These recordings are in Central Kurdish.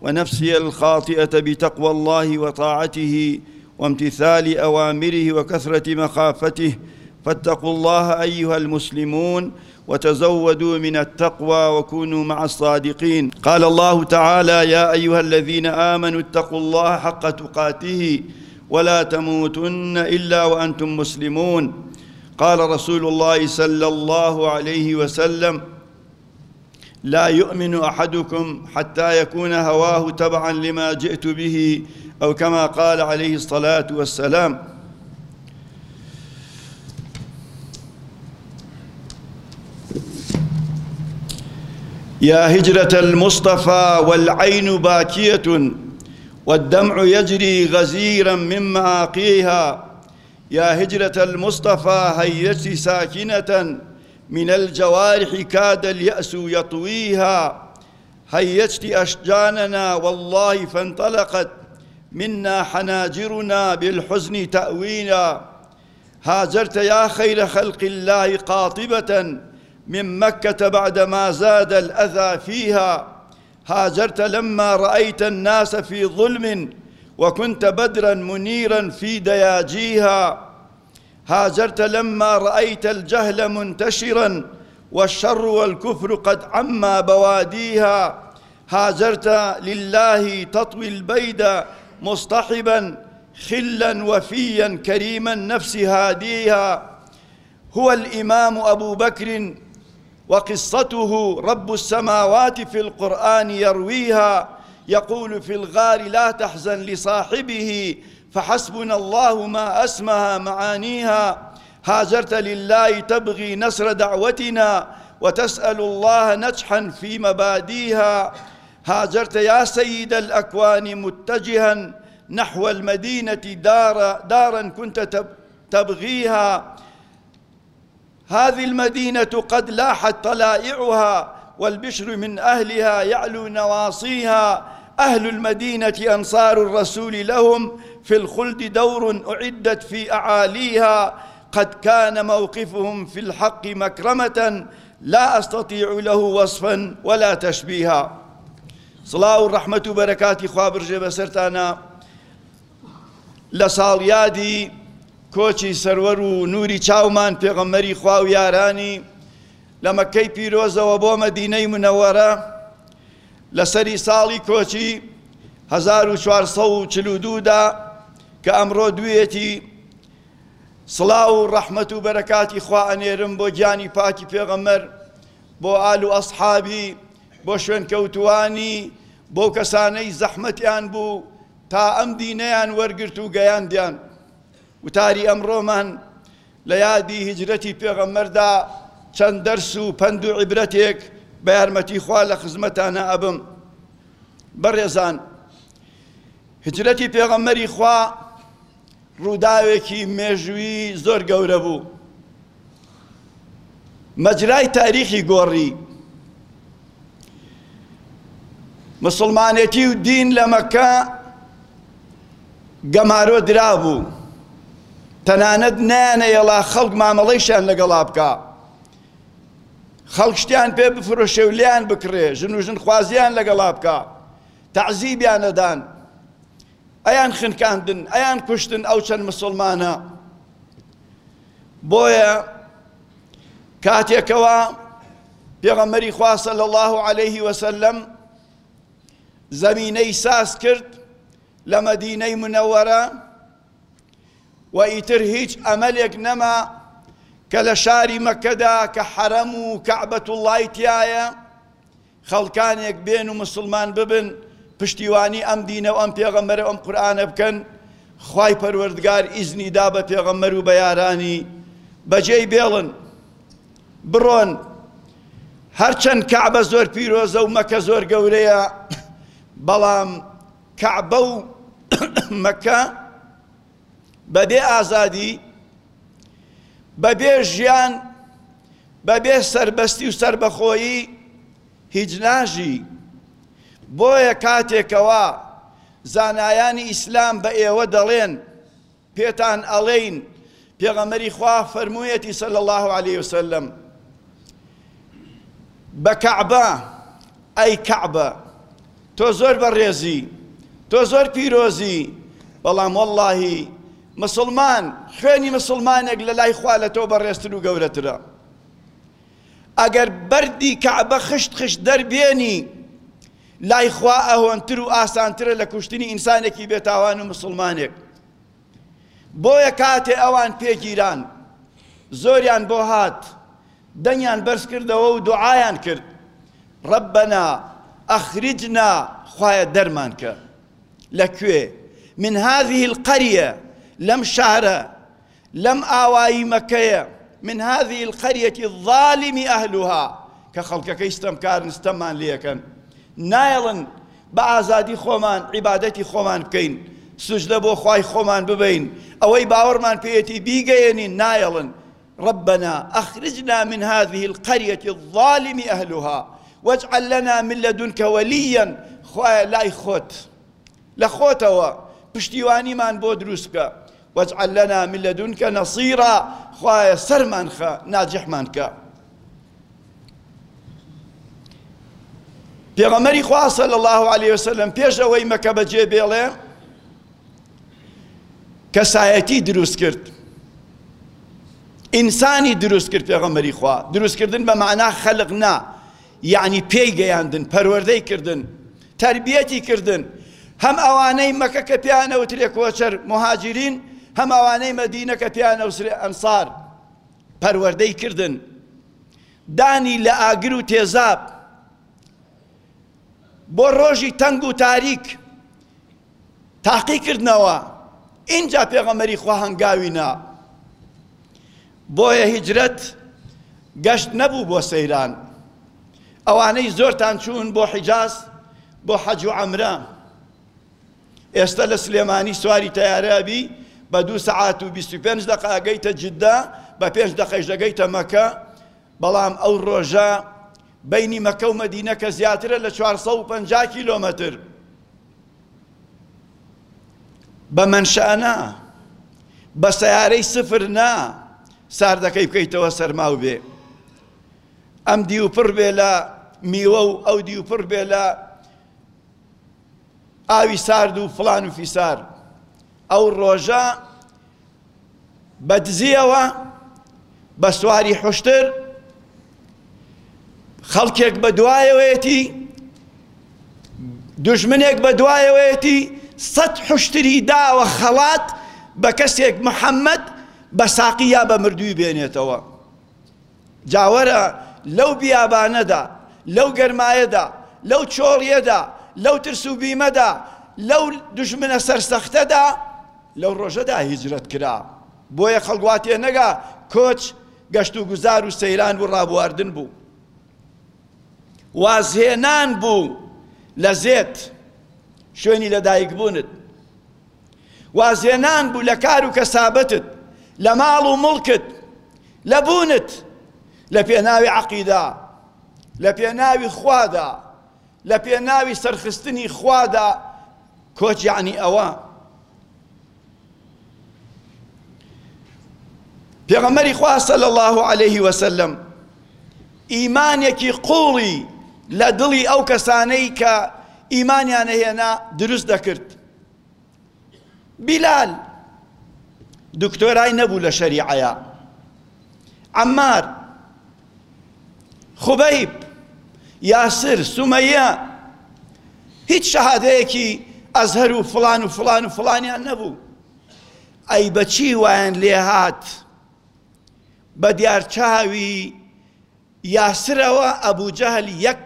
ونفسي الخاطئه بتقوى الله وطاعته وامتثال اوامره وكثره مخافته فاتقوا الله ايها المسلمون وتزودوا من التقوى وكونوا مع الصادقين قال الله تعالى يا أيها الذين آمنوا اتقوا الله حق تقاته ولا تموتن إلا وأنتم مسلمون قال رسول الله صلى الله عليه وسلم لا يؤمن أحدكم حتى يكون هواه تبعا لما جئت به أو كما قال عليه الصلاة والسلام يا هجرة المصطفى والعين باكية والدمع يجري غزيرا من معاقيها يا هجرة المصطفى هيتي ساكنة من الجوارح كاد اليأس يطويها هيجت أشجاننا والله فانطلقت منا حناجرنا بالحزن تأوينا هاجرت يا خير خلق الله قاطبة من مكة بعدما زاد الأذى فيها هاجرت لما رأيت الناس في ظلم وكنت بدرا منيرا في دياجيها هاجرت لما رأيت الجهل منتشرا والشر والكفر قد عمى بواديها هاجرت لله تطوي البيد مصطحبا خلا وفيا كريما نفس هاديها هو الإمام أبو بكر وقصته رب السماوات في القرآن يرويها يقول في الغار لا تحزن لصاحبه فحسبنا الله ما أسمها معانيها هاجرت لله تبغي نصر دعوتنا وتسأل الله نجحا في مباديها هاجرت يا سيد الأكوان متجها نحو المدينة دار دارا كنت تبغيها هذه المدينة قد لاحت طلائعها والبشر من أهلها يعلو نواصيها أهل المدينة أنصار الرسول لهم في الخلد دور أعدت في أعاليها قد كان موقفهم في الحق مكرمة لا أستطيع له وصفا ولا تشبيها صلاة والرحمة وبركاته خوابر جبسرتانا لە ساڵیادی کۆچی سەروەر و نوری چاومان پێغەمبەری خوا و یارانی لە مەککەی پیرۆزەوە بۆ مەدینەی منەوەرە لە سەری ساڵی کۆچی 1442 دا کە ئەمڕۆ دوێتی سڵاو و ڕەحمەت و بەرەکاتی خوا ئەنێرم بۆ گیانی پاکی پێغەمەر بۆ ئال و ئەسحابی بۆ شوێنکەوتوانی بۆ کەسانەی زەحمەتیان بوو تا ئەم دینەیان وەرگرت و گەیاندیان. وتاری ئەمڕۆمان لە یادی هیجرەتی پێغەمبەردا چەند دەرس و پەند و عیبرەتێک بە یارمەتی خوا لە خزمەتانا ئەبم. بەڕێزان هیجرەتی پێغەمبەری خوا ڕووداوێکی مێژووی زۆر گەورە بوو مەجرای تاریخی گۆڕی مسلمانێتی و دین لە مەکە گەمارۆ درابوو تەنانەت نانەیەڵا خەڵک مامەڵەیشان لەگەڵا بکە خەڵک شتیان پێ بفرۆشێ و لیان بکڕێ ژن و ژن خوازیان لەگەڵا بکە تەعزیبیان نەدان ئەیان خنکاندن ئەیان کوشتن ئەو چەند مسوڵمانە بۆیە کاتێکەوە پێغەمەری خواسە لە الله عليه وسلم زەمینەی ساز کرد لە مەدینەی منەوەرە و ئیتر هیچ ئەمەلێک نەما کە لە شاری مەکەدا کە حەرەم و کەعبەت وڵی تایە خەڵکانێک بێن و موسڵمان ببن پشتیوانی ئەم دینە و ئەم پێغەمبەر و ئەم قورئانە بکەن خوای پەروەردگار ئیزنی دا بە پێغەمبەر و بە یارانی بەجێی بێڵن بڕۆن هەرچەند کەعبە زۆر پیرۆزە و مەکە زۆر گەورەیە بەڵام کەعبە و مەکە بەبێ ئازادی، بەبێ ژیان، بەبێ سەربەستی و سەربەخۆیی هیچ ناژی. بۆیە کاتێکەوە زانایانی ئیسلام بە ئێوە دەڵێن، پێتان ئەڵێین، پێغەمبەری خوا فەرموویەتی صلی اللە علیە وسلم، بە کەعبە، ئەی کەعبە تۆ زۆر بەڕێزی تۆ زۆر پیرۆزی بەڵام وەڵڵاهی مسڵمان خوێنی مسڵمانێک لە لای خوا لە تۆ بەڕێزتر و گەورەترە ئەگەر بەردی کەعبە خشت خشت دەربێنی لای خوا ئەهۆنتر و ئاسانترە لە کوشتنی ئینسانێکی بێتاوان و مسلمانێک بۆیە کاتێ ئەوان پێ گیران زۆریان بۆ هات دەنگیان بەرز کردەوە و دوعایان کرد ربنا اخرجنا خوایە دەرمان کە لە کوێ من هذه القرية لەم شارە لەم ئاوایی مەکەیە من هذه القرية الظالم أهلها کە خەڵکەکەی ستەمکارن ستەممان لێکەن نایەڵن بە ئازادی خۆمان عیبادەتی خۆمان بکەین، سوجدە بۆ خوای خۆمان ببەین، ئەوەی باوەڕمان پێیەتی بیگەیەنین، نایەڵن، ربنا اخرجنا من هذه القریە الظالم اهلها واجعل لنا من لدنک ولیا خوایە لای خۆت لە خۆتەوە پشتیوانیمان بۆ دروست بکە، واجعل لنا من لدنک نصیرا خوایە سەرمانخە ناجحمان کە. پێغەمبەری خوا صلی الله علیه وسلم پێش ئەوەی مەکە بەجێ بێڵێ کەسایەتی دروست کرد ئینسانی دروست کرد پێغەمبەری خوا دروستکردن بە معنا خەلق نا یعنی پێی گەیاندن پەروەردەی کردن تربیەتی کردن هەم ئەوانەی مەکە کە پیانە وترێ کۆچەر مهاجرین هەم ئەوانەی مەدینە کە پیانە وسرێ ئەنسار پەروەردەی کردن دانی لە ئاگر و تێزاب بۆ ڕۆژی تەنگ و تاریک تاقی کردنەوە ئینجا پێغەمەری خوا هەنگاوی نا بۆیە هیجرەت گەشت نەبوو بۆ سەیران ئەوانەی زۆرتان چوون بۆ حیجاز بۆ حەج و عەمرە ئێستە لە سلێمانی سواری تەیارە ئەبی بە دوو سەعات و بیست و پێنج دەقە ئەگەیتە جدە بە پێنج دەقەیش دەگەیتە مەکە بەڵام ئەو ڕۆژە بینی مەکە و مەدینە کە زیاترە لە 450 کیلۆمەتر بە منشانە بە سیارەی سفر نا ساردەکەی بکەیتەوە سەرماو بێ ئەم دیوپڕ بێ لە میوە و ئەو دیوپڕ بێ لە ئاوی سارد و فڵان و فیسار ئەو ڕۆژە بە دزیەوە بە سواری حشتر خەڵکێک بە دوایەوەیەتی دژمنێک بە دوایەوەیەتی سەد حشتری داوە خەڵات بە کەسێک محەممەد بە ساقی یا بە مردووی بێنێتەوە جا وەرە لەو بیابانەدا، لەو گەرمایەدا، لەو چۆڵییەدا، لەو ترس و بیمەدا، لەو دوژمنە سەرسەختەدا، لەو ڕۆژەدا هیجرەت کرا. بۆیە خەڵک وا تێ نەگا کۆچ گەشت و گوزار و سەیران و ڕابواردن بوو. وازهێنان بوو لە زێت، شوێنی لەدایکبوونت. وازهێنان بوو لە کار و کەسابەتت، لە ماڵ و مڵکت، لە بوونت، لە پێناوی عەقیدە، لە پێناوی خوادا، لە پێناوی سەرخستنی خوادا، کۆچ یەعنی ئەوە. پێغەمبەری خوا صلی اللە علیە وسلم ئیمانێکی قوڵی لە دڵی ئەو کەسانەی کە ئیمانیان هێنا دروست دەکرد بیلال دکتۆرای نەبوو لە شەریعەیە عەمار خبیب یاسر سومەیە هیچ شەهادەیەکی ئەزهەر و فلان و فلان و فلانیان نەبوو ئەی بەچی وایان لێهات بە دیارچاوی یاسرەوە ئەبو جەهل یەک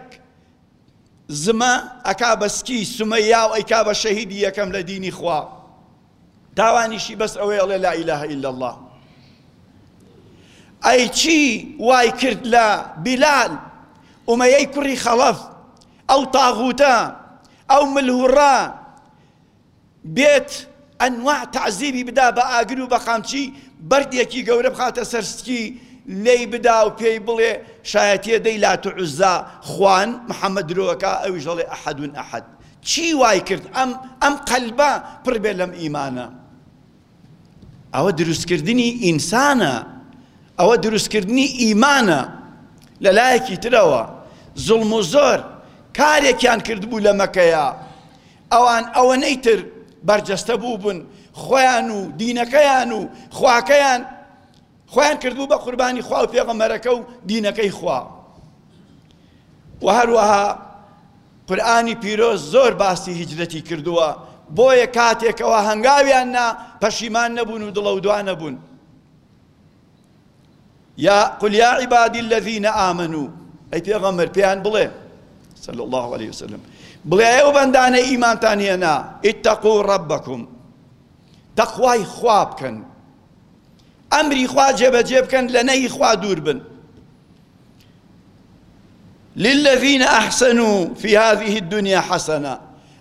زمە ئەکا بە سکی سومەیاو ئەیکا بە شەهیدی یەکەم لە دینی خوا تاوانیشی بەس ئەوەی ئەڵێ لا ئیلە ئیلا الله ئەی چی وای کرد لە بیلال ئومەیەی کوڕی خەڵەف ئەو تاغوتە ئەو ملهوڕە بێت ئەنواع تەعزیبی بدا بە ئاگر و بە قامچی بەردێکی گەورە بخاتە سەر سکی لێی بدا و پێی بڵێ شایەتیە دەی لات و عوزا خوان محمد درۆ ئەکا ئەویش ئەڵێ ئەحەد ئەحەد چی وای کرد ئەم ئەم قەلبە پڕ بێ لەم ئیمانە ئەوە دروستکردنی ئینسانە ئەوە دروستکردنی ئیمانە لە لایەکی ترەوە زڵم و زۆر کارێکیان کردبوو لە مەکەیە ئەوان ئەوەنەی تر بەرجەستە بوو بن خۆیان و دینەکەیان و خواکەیان خۆیان کردبوو بە قوربانی خوا و پێغەمبەرەکە و دینەکەی خوا و هەروەها قورئانی پیرۆز زۆر باسی هیجرەتی کردووە بۆیە کاتێکەوە هەنگاویان نا پەشیمان نەبوون و دڵەودوا نەبوون یا قل یا عبادی الذین آمنو ئەی پێغەمبەر پێیان بڵێ صلی الله علیه وسلم بڵێ ئەو بەندانە ئیمانتان هێنا اتقوا ربکم تەخوای خوا بکەن ئەمری خوا جێبەجێ بکەن لە نەهی خوا دوور بن للذین احسنوا فی هذه الدنیا حسنە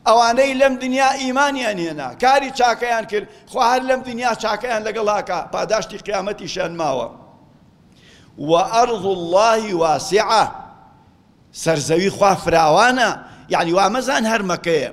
ئەوانەی لەم دنیا ئیمانیان هێنا کاری چاکەیان کرد خۆ هەر لەم دنیا چاکەیان لەگەڵاکە پاداشتی قیامەتیشیان ماوە وەئەرض اللهی واسعە سەرزەوی خوا فراوانە یعنی وامەزان هەر مەکەیە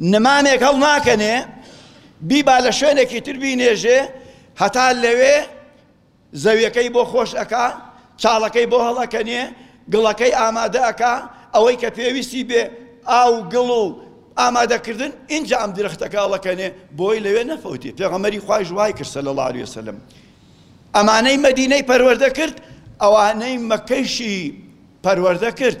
نمانێک هەڵناکەنێ بیبا لە شوێنێکی تر بینێژێ هەتا لەوێ زەویەکەی بۆ خۆش ئەکا چاڵەکەی بۆ هەڵەکەنێ گڵەکەی ئامادە ئەکا ئەوەی کە پێویستی بێ ئاو گڵ و ئامادەکردن ئینجا ئەم درەختەکە هەڵەکەنێ بۆی لەوێ نەفەوتی پێغەمەری خوایش وای کرد سەل الله عليه وسلم ئەمانەی مەدینەی پەروەردە کرد ئەوانەی مەکەیشی پەروەردە کرد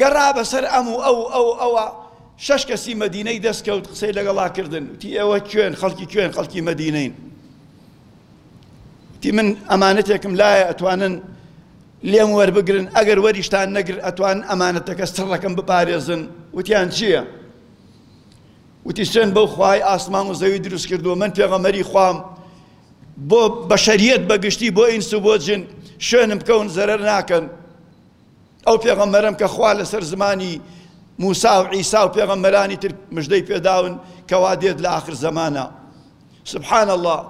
گەڕا بەسەر ئەم و ئەو و ئەو و ئەوە، شەش کەسی مەدینەی دەست کەوت قسەی لەگەڵا کردن، وتی، ئێوە کوێن؟ خەڵکی کوێن؟ خەڵکی مەدینەین. وتی، من ئەمانەتێکم لایە ئەتوانن لێم وەربگرن، ئەگەر وەریشتان نەگرت ئەتوانن ئەمانەتەکە سڕەکەم بپارێزن، وتیان چییە؟ وتی، سوێن بەو خوای ئاسمان و زەوی دروست کردووە، من پێغەمبەری خوام، بۆ بەشەریەت بەگشتی، بۆ ئینس و بۆ جن، شوێنم بکەون زەرەر ناکەن. ئەو پێغەمبەرەم کە خوا لەسەر زمانی موسا و عیسا و پێغەمبەرانی تر مژدەی پێداون کەوا دێت لە آخر زەمانە سبحان الله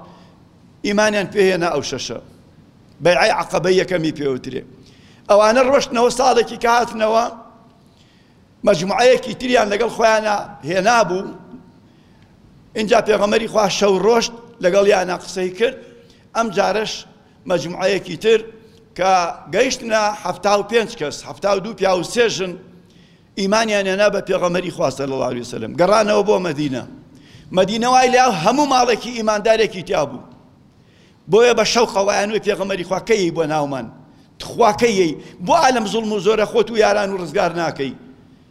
ئیمانیان پێهێنا ئەو شەشە بەیعی عقبە یەکەمی پێوترێ ئەوانە ڕۆشتنەوە ساڵێکی کە هاتنەوە مجموعەیەکی تریان لەگەڵ خۆیانە هێنا بوو اینجا پێغەمەری خوا شەو ڕۆشت لەگەڵ یانە قسەی کرد ئەم جارش مەجموعەیەکی تر کە گەیشتنە حەفتا و پێنج کەس، حەفتا و دوو پیاو و سێ ژن، ئیمانیان هێنا بە پێغەمبەری خوا صلی اللە علیە وسلم، گەڕانەوە بۆ مەدینە، مەدینە وای لێ هەموو ماڵێکی ئیماندارێکی تیا بوو، بۆیە بە شەوقە وایان وی پێغەمبەری خوا کەی بۆ ناومان، تخوا کەی بۆ ئالەم زوڵم و زۆرە خۆت و یاران و ڕزگار ناکەی؟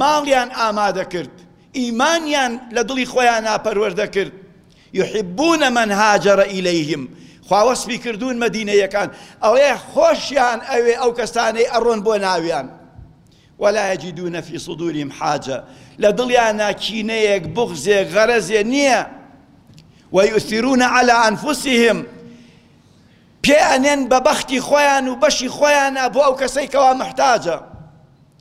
ماڵیان ئامادە کرد ئیمانیان لە دڵی خۆیانا پەروەردە کرد یحبون من هاجر الیهم خوا وەسفی کردوون مەدینەیەکان ئەڵێ خۆشیان ئەوێ ئەو کەسانەی ئەڕۆن بۆ ناویان ولا یجدون فی صدورهم حاجە لە دڵیانا کینەیەک بوغزێک غەرەزێ نییە ویؤثرون على انفسهم پێ ئەنێن بە بەختی خۆیان و بەشی خۆیانە بۆ ئەو کەسەی کەوا محتاجە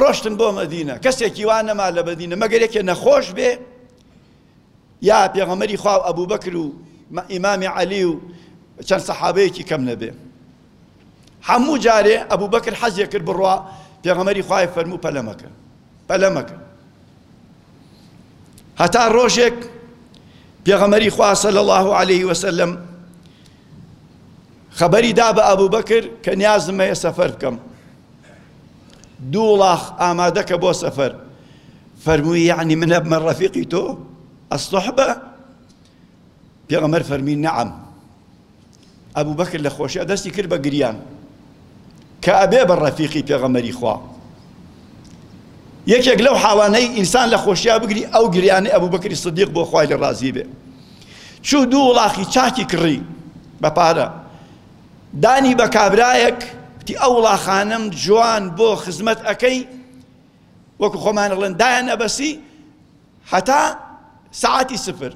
ڕۆشتن بۆ مەدینە کەسێکی وا نەما لە مەدینە مەگەر یەکێ نەخۆش بێ یا پێغەمەری خوا و ئەبوو بەکر و ئیمامی عەلی و چەند سەحابەیەکی کەم نەبێ هەموو جارێ ئەبوو بەکر حەزیە کرد بڕوا پێغەمەری خوای فەرموو پەلەمەکە پەلەمەکە هەتا ڕۆژێک پێغەمەری خوا صلی الله عليه وسلم خەبەری دا بە ئەبوو بەکر کە نیازمەیە سەفەر بکەم دووڵاخ ئامادەکە بۆ سەفەر. فەرمووی، یەعنی من ئەبمە ڕەفیقی تۆ؟ الصحبە؟ پێغەمبەر فەرمووی، نەعەم. ئەبوبەکر لە خۆشیا دەستی کرد بە گریان کە ئەبێ بە ڕەفیقی پێغەمبەری خوا. یەکێک لەو حاڵانەی ئینسان لە خۆشیا بگری ئەو گریانی ئەبوبەکری سدیق بۆ خوای لە ڕازی بێ. چوو دوو وڵاخی چاکی کڕی بە پارە. دانی بە کابرایەک وتی ئەو وڵاخانەم جوان بۆ خزمەت ئەکەی وەکو خۆمان ئەڵێن دایان ئەبەسی هەتا سەعاتی سفر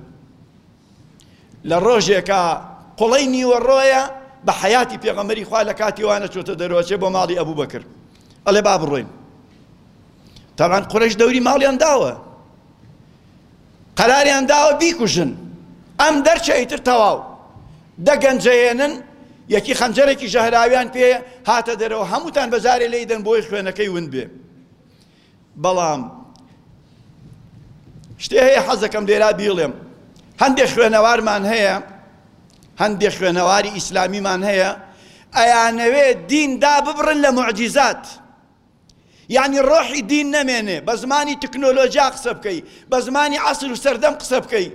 لە ڕۆژێکە قوڵەی نیوەڕۆیە بە حیاتی پێغەمەری خوا لە کاتی وانە چۆتە دەرۆچێ بۆ ماڵی ئەبوو بەکرد ئەڵێ با بڕۆین تاوان قڕش دەوری ماڵیان داوە قەراریان داوە بیکوژن ئەم دەرچە ئیتر تەواو دەگەنجەێنن یەکی خەنجەرێکی ژەهراویان پێ هاتە دەرەوە هەمووتان بەجارێ لێی دەن بۆی خوێنەکەی ون بێ بەڵام شتێ هەیە حەزەکەم لێرا بیڵێم هەندێک خوێنەوارمان هەیە هەندێک خوێنەواری ئیسلامیمان هەیە ئەیانەوێ دین دا ببڕن لە معجزات یانی ڕۆحی دین نەمێنێ بە زمانی تکنۆلۆجیا قسە بکەی بە زمانی عەسر و سەردەم قسە بکەی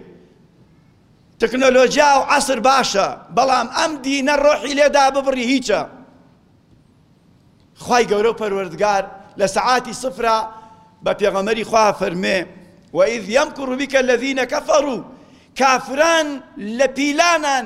تکنۆلۆجیا و عەسر باشە بەڵام ئەم دینە ڕۆحی لێدا ببڕی هیچە خی گەورە و پەروەردگار لە سەعاتی سفرا بە پێغەمەری خوا فەرمێ وئید یەمکڕ بکە لەڤینە کەفەڕوو کافران لە پیلانان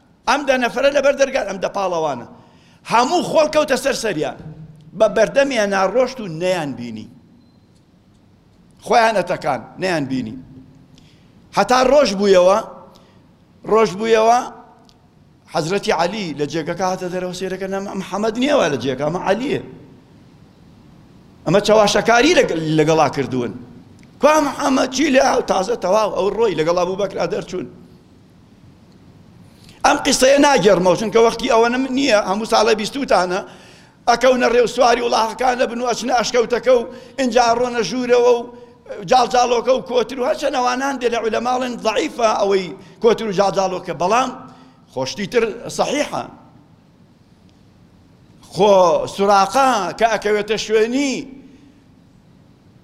ئەم دە نەفرە لەبەر دەرگا ئەم دە پاڵەوانە هەموو خۆڵ کەوتە سەر سەریان بە بەردەمیان ناڕۆشت و نەیان بینی خۆیان ئەتەکان نەیان بینی هەتا ڕۆژ بوویەوە ڕۆژ بوویەوە حەزرەتی علی لە جێگەکە هاتە دەرەوە سێرەکە نەمە محەممەد نییەوە لە جێگە ئەمە علیە ئەمە چەواشەکاری لەگەڵا کردوون کوام ئەمە چی لە تازە تەواو ئەو ڕۆی لەگەڵا بوو بەکرا دەرچوون ئەم قسەیە ناگێڕمەوە چونکە وەختی ئەوەنم نییە هەموو ساڵە بیستوتانە ئەکەونە ڕێ و سواری وڵاخەکان لە بن و ئەچنە ئەشکەوتەکە و ئینجا ڕۆنە ژوورەوە و جاڵجاڵۆکە و کۆتر و هەرچە نەوانان دێ لە عولەماڵێن ضعیفە ئەوەی کۆتر و جاڵجاڵۆکە بەڵام خۆشتی تر صحیحە خۆ سوراقە کە ئەکەوێتە شوێنی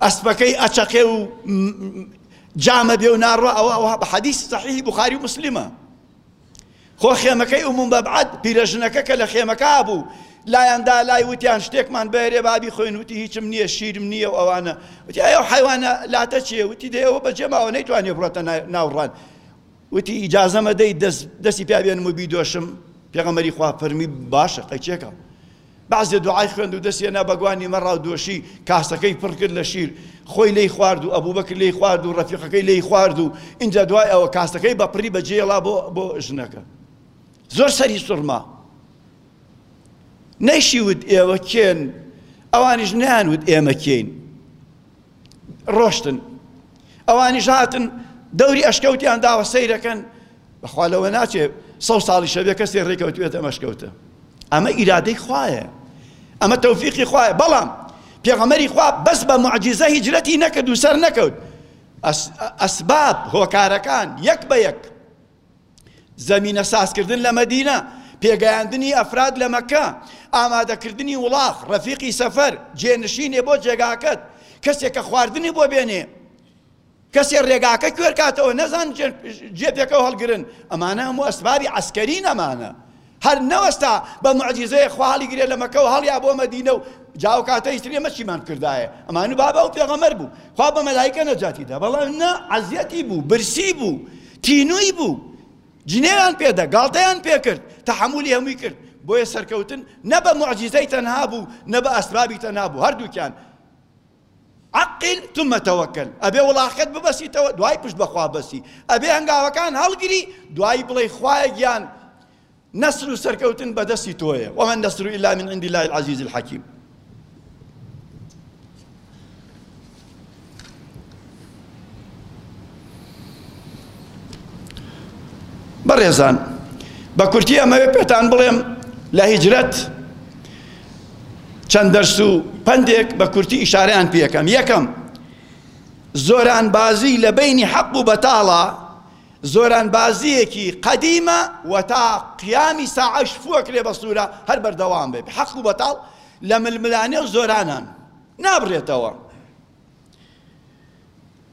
ئەسپەکەی ئەچەقێ و جامە بێ و ناڕوە ئەوە ئەوە بە حەدیث صحیح بخاری و مسلمە خۆ خێمەکەی ئومم بەبعەد پیرەژنەکە کە لە خێمەکە بوو لایەندا لای وتیان شتێکمان بەێرێ بابی خۆین وتی هیچم نییە شیرم نییە و ئەوانە وتی ئەو حیوانە لاتە چێ وتی دەیەوە بەجێماوە نەیتوانێ بڕەتە ناوڕان وتی، ئیجازەم ئەدەیت دەست دەستی پیا بێنم و بیدۆشم؟ پێغەمبەری خوا فەرمی، باشە قەیچێکە. بەعزێ دوعای خوێند و دەستی هێنا بە گوانی مەڕا و دۆشی، کاسەکەی پڕ کرد لە شیر، خۆی لێی خوارد و ئەبوبەکر لێی خوارد و ڕەفیقەکەی لێی خوارد و ئینجا دوای ئەوە کاسەکەی بە پڕی بە جێ هێڵا بۆ بۆ ژنەکە. زۆر سەری سوڕما. نەیشیوت ئێوە کێن؟ ئەوانیش نەیانوت ئێمە کێین. ڕۆشتن ئەوانیش هاتن دەوری ئەشکەوتیان داوە سەیرەکەن بەخوا لەوە ناچێ سەو ساڵی شەبێ کەسێ ڕێکەوتوێتە مەشکەوتە ئەمە ئیرادەی خوایە ئەمە تەوفیقی خوایە بەڵام پێغەمەری خوا بەس بە معجززە هیجرەتی نەکرد و سەر نەکەوت ئەسباب هۆکارەکان یەک بە یەک زەمینە سازکردن لە مەدینە، پێگەیاندنی ئەفراد لە مەککە، ئامادەکردنی وڵاخ، رەفیقی سەفەر، جێنشینێ بۆ جێگاکەت، کەسێ کە خواردنی بۆ بێنێ، کەسێ رێگاکە کوێر کاتەوە، نەزان جێ پێکەوە هەڵگرن، ئەمانە هەموو ئەسبابی عەسکەرین ئەمانە، هەر نەوەستا بە موعجیزەیەک خوا هەڵیگرێ لە مەکە و هەڵیا بۆ مەدینە و جا ئەو کاتە ئیتر ئێمە چیمان بکردایە؟ ئەمان بابە ئەو پێغەمبەر بوو خوا بە مەلایکە نەجاتی دا بەڵام نا عەزیەتی بوو برسی بوو تینووی بوو جنێویان پێدا گاڵتەیان پێکرد تەحەمولی هەمووی کرد بۆیە سەرکەوتن نە بە موعجیزەی تەنها بوو نە بە ئەسبابی تەنها بوو هەردووکیان عەقل ثم توکل ئەبێ وڵاخەکەت ببەسیتەوە دوای پشت بەخوا بەسی ئەبێ هەنگاوەکان هەڵگری دوای بڵێ خوایە گیان نەسر و سەرکەوتن بەدەستی تۆیە وما النصر الا من عند الله العزيز الحكيم بەڕێزان بە کورتی ئەمەوێت پێتان بڵێم لە هیجرەت چەند دەرس و پەندێک بە کورتی ئیشاریان پێەکەم یەکەم زۆران بازی لە بینی حەق و بەتاڵە زۆران بازیەکی قەدیمە و تا قیامی ساعش فوەک لێ بەسوورە هەر بەردەوام بێت حەق و بەتاڵ لە ململانێ و زۆرانان نابڕێتەوە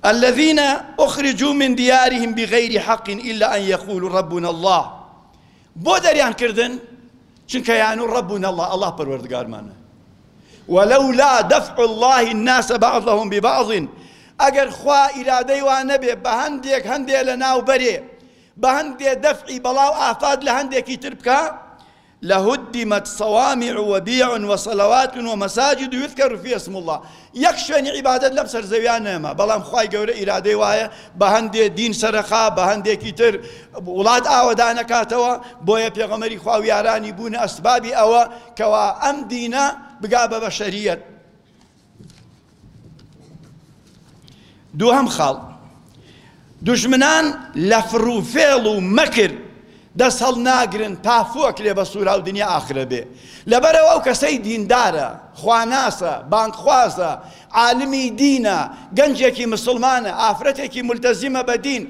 الذین اخرجوا من دیارهم بغیر حق الا ان یقولوا ربنا الله بۆ دەریان کردن چونکە یانو ربنا الله الله پەروەردگارمانە ولولا دفع الله الناس بعضهم ببعض ئەگەر خوا ئیرادەی وا نەبێ بە هەندێک هەندێ لە ناو بەرێ بە هەندێ دەفعی بەڵاو ئافاد لە هەندێکی تر بکە لهدمت صوامع وبیع وصلوات ومساجد یذکر فیها اسم اللە، یەک شوێنی عیبادەت لەم سەر زەویا نەما، بەڵام خوای گەورە ئیرادەی وایە بە هەندێ دین سەرەقا بە هەندێکی تر وڵات ئاوەدان ئەکاتەوە، بۆیە پێغەمبەری خوا و یارانی بوونە ئەسبابی ئەوە کەوا ئەم دینە بگا بە بەشەریەت. دووهەم خاڵ، دوژمنان لە فڕ و فێڵ و مەکر دەست هەڵناگرن تا فووەک لێ بە سوورا و دنیا ئاخرە بێ. لەبەرئەوە ئەو کەسەی دیندارە، خواناسە، بانگخوازە، عالمی دینە، گەنجێکی مسوڵمانە، ئافرەتێکی مولتەزیمە بە دین،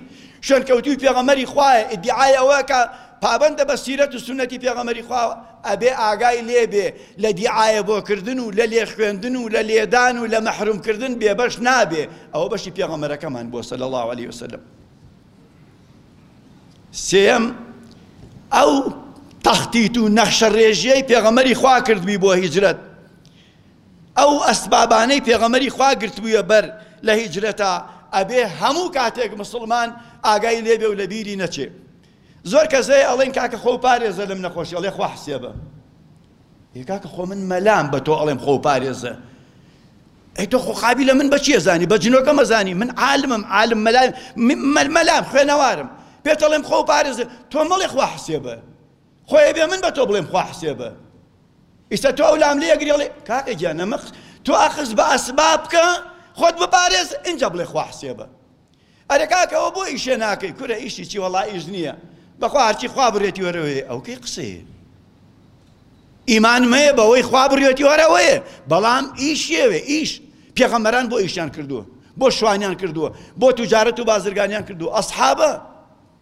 شوێنکەوتووی پێغەمبەری خوایە، ئیدیعای ئەوە ئەکا پابەندە بە سیرەت و سوننەتی پێغەمبەری خواوە، ئەبێ ئاگای لێ بێ لە دیعایە بۆ کردن و لە لێ خوێندن و لە لێدان و لە مەحروم کردن بێ بەش نابێ ئەوە بەشی پێغەمبەرەکەمان بووە صلی اللە علیە وسلم سێم ئەو تەختیت و نەخشە ڕێژیەی پێغەمەری خوا کردبی بۆ هیجرەت ئەو ئەسبابانەی پێغەمەری خوا گرتبووە بەر لە هیجرەتە ئەبێ هەموو کاتێک مسلمان ئاگای لێبێ و لەبیری نەچێ زۆر کەس هەیە ئەڵێن کاکە خۆو پارێزە لەم نەخۆشی ئەڵێ خوا حسێبە ئێ کاکە خۆ من مەلام بە تۆ ئەڵێم خۆو پارێزە ئەی تۆ خۆ قابی لە من بە چیە زانی بە جنۆکە مەزانی من عالمم عالم مەلای مەلام خوێنەوارم پێت ئەڵێم خۆو پارێزە تۆ مەڵێ خوا حسێبە خۆی بێ من بە تۆ بڵێم خوا حسێبە ئیستا تۆ ئەو لام لێ ئەگری ئەڵێ کاکە گیان نەمەخ تۆ ئاخز بە ئەسباب بکە خۆت بپارێز ئینجا بڵێ خوا حسێبە ئەرێ کاکە ئەوە بۆ ئیشێ ناکەی کورە ئیشی چی وەڵا ئیش نییە بەخوا هەرچی خوا بڕێتی وەرەوەی ئەو کەی قسەیە ئیمان مەیە بەوەی خوا بڕێتی وەرەوەیە بەڵام ئیش یەوێ ئیش پێغەمەران بۆ ئیشیان کردووە بۆ شوانیان کردووە بۆ توجارەت و بازرگانیان کردو ئەسحابە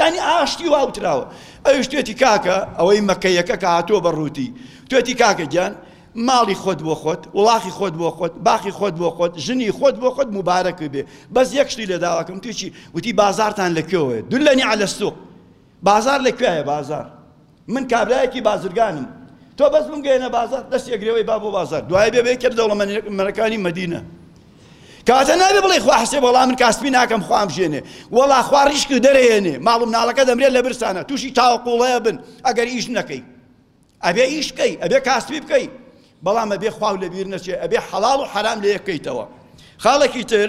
یانی ئاشتی وا وتراوە. ئەویش توێتی کاکە، ئەوەی مەکەییەکە کە هاتووە بە ڕووتی، توێتی کاکە گیان، ماڵی خۆت بۆ خۆت، وڵاخی خۆت بۆ خۆت، باخی خۆت بۆ خۆت، ژنی خۆت بۆ خۆت موبارەک ببێ، بەس یەک شتی لێ داوا کەم، توێتی وتی بازارتان لە کوێوەیە، دلنی علی السوق، بازار لە کوێیە بازار؟ من کابرایەکی بازرگانم تۆ بەس بمگەیەنە بازاڕ دەستی ئەگرێەوەی با بۆ بازاڕ دوای بێ بێ کە دەوڵەمەنەکانی مەدینە کاتە نابێ بڵێ خوا حسێ بەڵام من کاسپی ناکەم خوام ژێنێ وەڵا خوا ڕیشک دەرێنێ ماڵ و مناڵەکە دەمرێت لە برسانە تووشی تاوەقوڵەیە بن ئەگەر ئیش نەکەی ئەبێ ئیش بکەی ئەبێ کاسپی بکەی بەڵام ئەبێ خواو لەبیر نەچێ ئەبێ حەڵاڵ و حەرام لە یەکەیتەوە خاڵێکی تر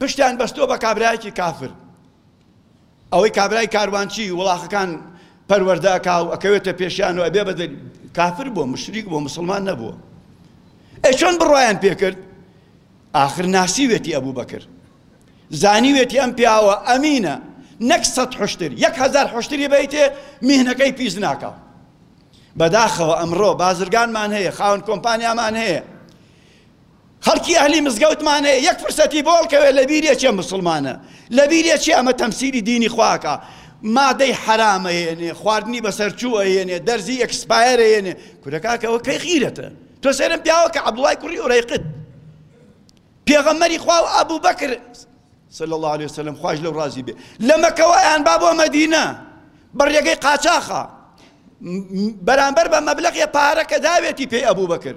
پشتیان بەستووە بە کابرایەکی کافر ئەوەی کابرای کاروانچی وڵاخەکان پەروەردە ئەکا و ئەکەوێتە پێشیان و ئەبێ بە کافر بووە مشریک بۆ مسلمان نەبووە ئەی چۆن بڕایان پێکرد ئاخر ناسیوێتی ئەبوو بەکرد زانیوێتی ئەم پیاوە ئەمینە نەک سەد حشتر یەک هزار حشتری بیتێ میهنەکەی پیس ناکەم بەداخەوە ئەمڕۆ بازرگانمان هەیە خاون کۆمپانیامان هەیە خەڵکی ئەهلی مزگەوتمان هەیە یەک فرسەتی بۆ هەڵکەوێت لەبیرێ چێ موسڵمانە لەبیرێ چێ ئەمە تەمسیلی دینی خواکە مادەی حەرامە هێنێ خواردنی بەسەر چووە هێنێ دەرزی ئەکسپایەرە هێنێ کورەکەکەەوە کەی خیرەتە تۆ سێرم پیاوە کە عەبڵای کوڕی ئۆرەیقت پێغەمەری خوا و ئەبوو بەکر صلی الله عليه وسلم خواش لەو ڕازی بێ لە مەکەوەیان با بۆ مەدینە بەڕێگەی قاچاخە بەرامبەر بە مەبلغێ پارە کە داوێتی پێی ئەبوو بەکر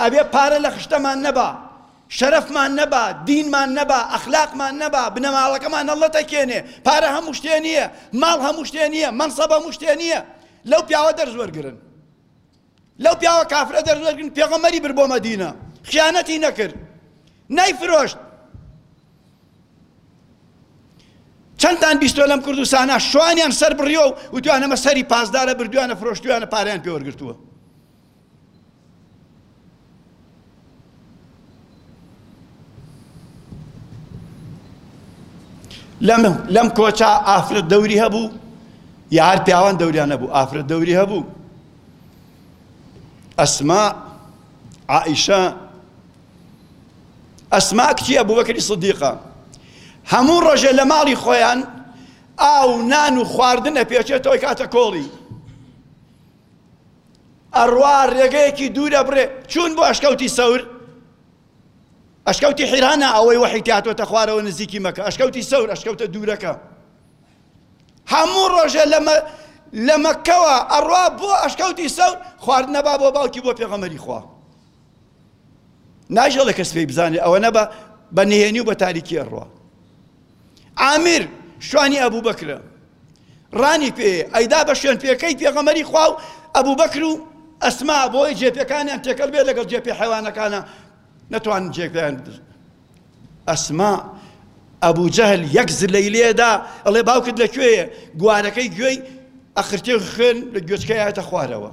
ئەبێ پارە لە خشتەمان نەبا، شەرەفمان نەبا، دینمان نەبا، ئەخلاقمان نەبا، بنەماڵەکەمان هەڵنەتەکێنێ، پارە هەموو شتێ نییە، ماڵ هەموو شتێ نییە، مەنسەب هەموو شتێ نییە، لەو پیاوە دەرس وەرگرن، لەو پیاوە کافرە دەرس وەرگرن، پێغەمبەری برد بۆ مەدینە، خیانەتی نەکرد، نەیفرۆشت، چەندان بیستۆ لەم کوردستانە شوانیان سەربڕیوە و وتویانە مە سەری پاسدارە بردویانە فرۆشتویانە پارەیان پێوەرگرتووە لەم لەم کۆچا ئافرەت دەوری هەبوو یا هەر پیاوان دەوریان نەبوو ئافرەت دەوری هەبوو ئەسما عائیشە ئەسما کچی ئەبوو بەکری سدیقە هەموو ڕۆژێ لە ماڵی خۆیان ئاو نان و خواردن ئەپێچێتەوەی کاتە کۆڵی ئەڕوا ڕێگەیەکی دوور ئەبڕێ چوون بۆ ئەشکەوتی سەور ئەشکەوتی حیرانە ئەوەی وەحی تاتۆتە خوارەوە نزیکی مەکە ئەشکەوتی سەور ئەشکەوتە دوورەکە هەموو ڕۆژێ لەمە لە مەکەوە ئەڕوا بۆ ئەشکەوتی سەور خواردنەبا بۆ باوکی بۆ پێغەمەری خوا ناژەڵە کەس پێی بزانێ ئەوە نەبە بە نهێنی و بە تاریکی ئەڕوا عامر شوانی ئەبوبەکرە ڕانی پێ ئەیدا بە شوێن پێکەی پێغەمەری خوا و ئەبوبەکر و ئەسما بۆی جێپێکانیان تێکەڵ بێ لەگەڵ جێپێ حیوانەکانە نەتوان جێپیان بدر ئەسما ئەبوو جەهل یەک زلەی لێدا ئەڵێ باوکت لە کوێیە گوارەکەی گوێی ئەخرتێ خوێن لە گوێچکەیەتە خوارەوە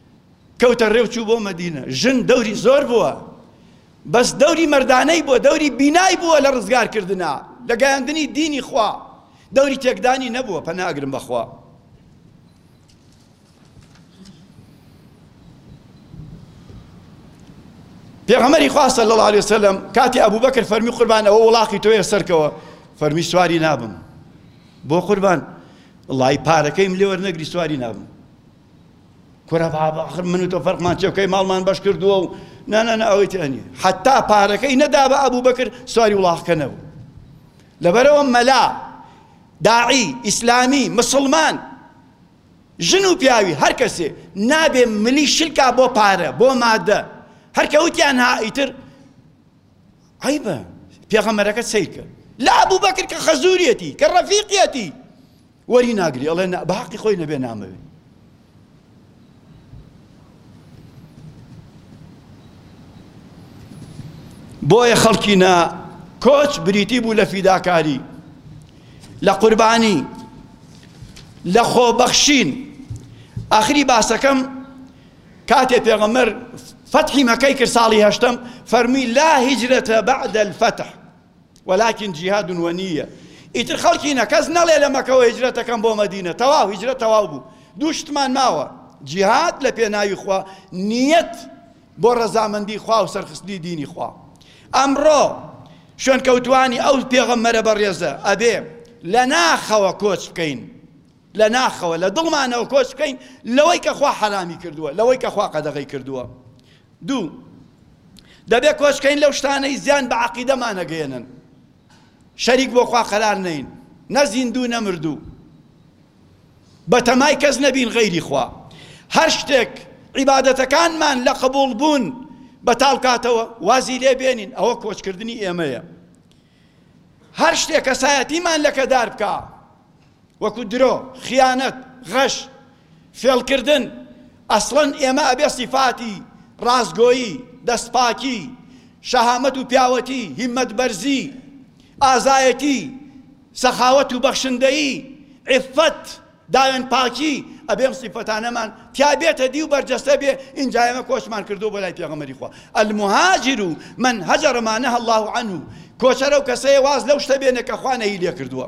کەوتە رێ و چوو بۆ مەدینە. ژن دەوری زۆر بووە، بەس دەوری مەردانەی بووە، دەوری بینای بووە لە رزگار کردنا، لە گەیاندنی دینی خوا، دەوری تێکدانی نەبووە، پەنا ئەگرم بە خوا. پێغەمبەری خوا صلی اللە علیە وسلم کاتی ئەبوبەکر فەرمی قوربان ئەوە وڵاقی تۆیە سەرکەوە، فەرمی سواری نابم. بۆ قوربان؟ وڵی پارەکەیم لێ وەرنەگری سواری نابم. کورە بابە ئاخر من و تۆ فەرقمان چیە کەی ماڵمان بەش کردووە و نا نا نا ئەوەی تێنی حتا پارەکەی نەدا بە ئەبوو بەکر سواری وڵاخکە نەبوو لەبەرەوە مەلا داعی ئیسلامی مسلمان ژن و پیاوی هەر کەسێ نابێ ملی شلکا بۆ پارە بۆ مادە هەرکە وتیان ها ئیتر عیبە پێغەمەرەکە سیرکە لا ئەبوو بەکر کە خەزوریەتی کە ڕەفیقیەتی وەری ناگری ئەڵێ نە بەهەقی خۆی نەبێ نامەوێ بۆیە خەڵکی نا کۆچ بریتی بوو لە فیداکاری لە قوربانی لە خۆبەخشین ئاخری باسەکەم کاتێ پێغەمەر فەتحی مەکەی کرد ساڵی هەشتم فەرمی لا هیجرەتە بعد الفتح ولکن جهاد و نیە ئیتر خەڵکی نە کەس نەڵێ لە مەکەوە هیجرەتەکەم بۆ مەدینە تەواو هیجرەت تەواو بوو دوو شتمان ماوە جیهاد لە پێناوی خوا نیەت بۆ ڕەزامەندی خوا و سەرخستنی دینی خوا ئەمڕۆ شوێن کەوتوانی ئەو پێغەمەرە بەڕێزە ئەبێ لە ناخەوە کۆچ بکەین لە ناخەوە لە دڵمانەوە کۆچ بکەین لەوەی کە خوا حەرامی کردووە لەوەی کە خوا قەدەغی کردووە دوو، دەبێت کۆچکەین لەو شتانەی زیان بە عەقیدەمان ئەگەیەنن، شەریک بۆ خوا قەرار نەین، نە زیندوو نە مردوو، بە تەمای کەس نەبین غەیری خوا، هەر شتێک عیبادەتەکانمان لە قبووڵ بوون بەتاڵ کاتەوە، وازی لێ بێنین، ئەوە کۆچکردنی ئێمەیە، هەر شتێ کەسایەتیمان لەکەدار بکا وەکو درۆ، خیانەت، غەش، فێڵکردن، ئەسڵەن ئێمە ئەبێ سیفاتی، ڕاستگۆیی، دەستپاکی، شەهامەت و پیاوەتی، هیمەت بەرزی، ئازایەتی، سەخاوەت و بەخشندەیی، عیففەت، داوێن پاکی ئەبێ ئەم سیفەتانەمان تیا بێتە دی و بەرجەستە بێ ئینجا ئێمە کۆچمان کردووە بۆ لای پێغەمبەری خوا المهاجر من هجر ما نهى الله عنه کۆچەر ئەو کەسەیە واز لەو شتە بێنێ کە خوا نەهی لێ کردووە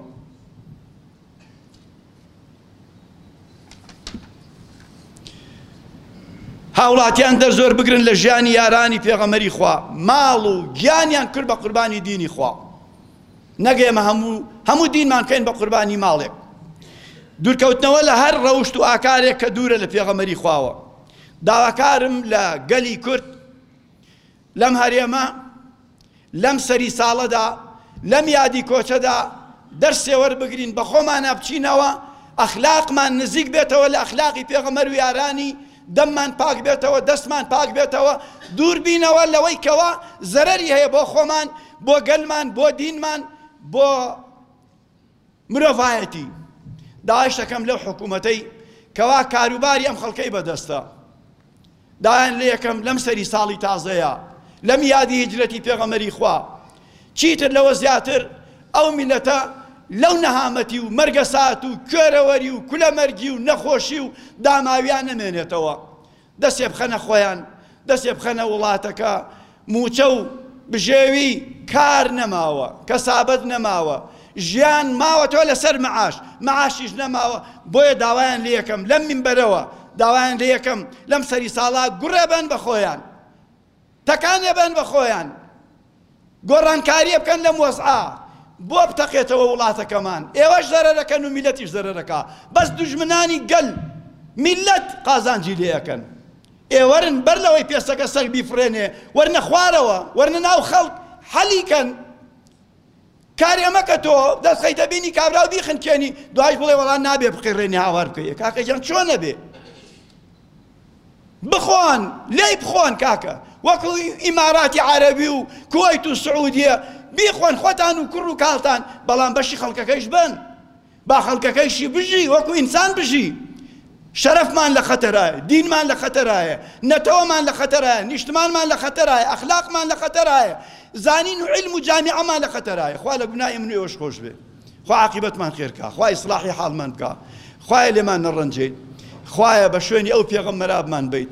هاوڵاتیان دەر زۆر بگرن لە ژیانی یارانی پێغەمەری خوا ماڵ و گیانیان کرد بە قوربانی دینی خوا نەک ئێمە هەموو هەموو دینمان بکەین بە قوربانی ماڵێک دوورکەوتنەوە لە هەر ڕەوشت و ئاکارێک کە دوورە لە پێغەمەری خواوە داواکارم لە گەلی کورد لەم هەرێمە لەم سەری ساڵەدا لەم یادی کۆچەدا دەرسێ وەربگرین بە خۆمانە بچینەوە ئەخلاقمان نزیک بێتەوە لە ئەخلاقی پێغەمەر و یارانی دەممان پاک بێتەوە، دەستمان پاک بێتەوە، دوور بینەوە لەوەی کەوا زەرەری هەیە بۆ خۆمان، بۆ گەلمان، بۆ دینمان، بۆ مرۆڤایەتی. داعش دەکەم لەو حکوومەتەی کەوا کاروباری ئەم خەڵکەی بەدەستە. دایان لێ یەکەم لەم سەری ساڵی تازەیە، لەم یادی هیجرەتی پێغەمبەری خوا، چیتر لەوە زیاتر ئەو میللەتە لەو نەهامەتی و مەرگەسات و کوێرەوەری و کولەمەرگی و نەخۆشی و داماویا نەمێنێتەوە دەسێ بخەنە خۆیان دەسێ بخەنە وڵاتەکە موچە و بژێوی کار نەماوە کەسابەت نەماوە ژیان ماوە تۆ لەسەر معاش معاشیش نەماوە بۆیە داوایان لە یەکەم لەم منبەرەوە داوایان لە یەکەم لەم سەری ساڵا گوڕێبەن بە خۆیان تکان ئەبەن بە خۆیان گۆڕانکاریە بکەن لەم وەزعە بۆ بتەقێتەوە وڵاتەکەمان ئێوەش زەرەرەکەن و میلەتیش زەرەرەکا بەس دوژمنانی گەل میلەت قازانجی لێ ئەکەن ئێوەرن بەر لەوەی پێستەکە سەگ بیفڕێنێ وەرنە خوارەوە وەرنە ناو خەڵک حەلی کەن کارێ مەکە تۆ دەست خەیتە بینی کابراو بیخنکێنی دوایش بڵێ وەڵا نابێ بقیڕێنی هاوار بکەی کاکە گیان چۆن نەبێ بخۆن لێی بخۆن کاکە وەکو ئیماراتی عەرەبی و کوەیت و سعودیە بیخۆن خۆتان و کوڕ و کاڵتان بەڵام بەشی خەڵکەکەش بن با خەڵکەکەیشی بژی وەکو ئینسان بژی شەرەفمان لە خەتەرایە دینمان لە خەتەرایە نەتەوەمان لە خەتەرایە نیشتمانمان لە خەتەرایە ئەخلاقمان لە خەتەرایە زانین و علم و جامیعەمان لە خەتەرایە خوا لە گوناهی من و ئێوەش خۆش بێ خوا عاقبەتمان خێر کا خوا ئیسلاحی حاڵمان بکا خوایە لێمان نەڕەنجێیت خوایە بە شوێنی ئەو پێغەمبەرابمان بیت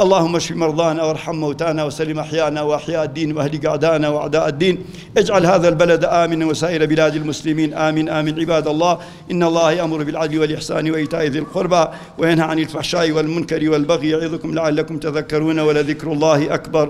اللهم اشف مرضانا وارحم موتانا وسلم احيانا واحياء الدين واهلك اعدانا واعداء الدين اجعل هذا البلد امنا وسائر بلاد المسلمين امين امين عباد الله ان الله يامر بالعدل والاحسان وايتاء ذي القربى وينهى عن الفحشاء والمنكر والبغي يعظكم لعلكم تذكرون ولذكر الله اكبر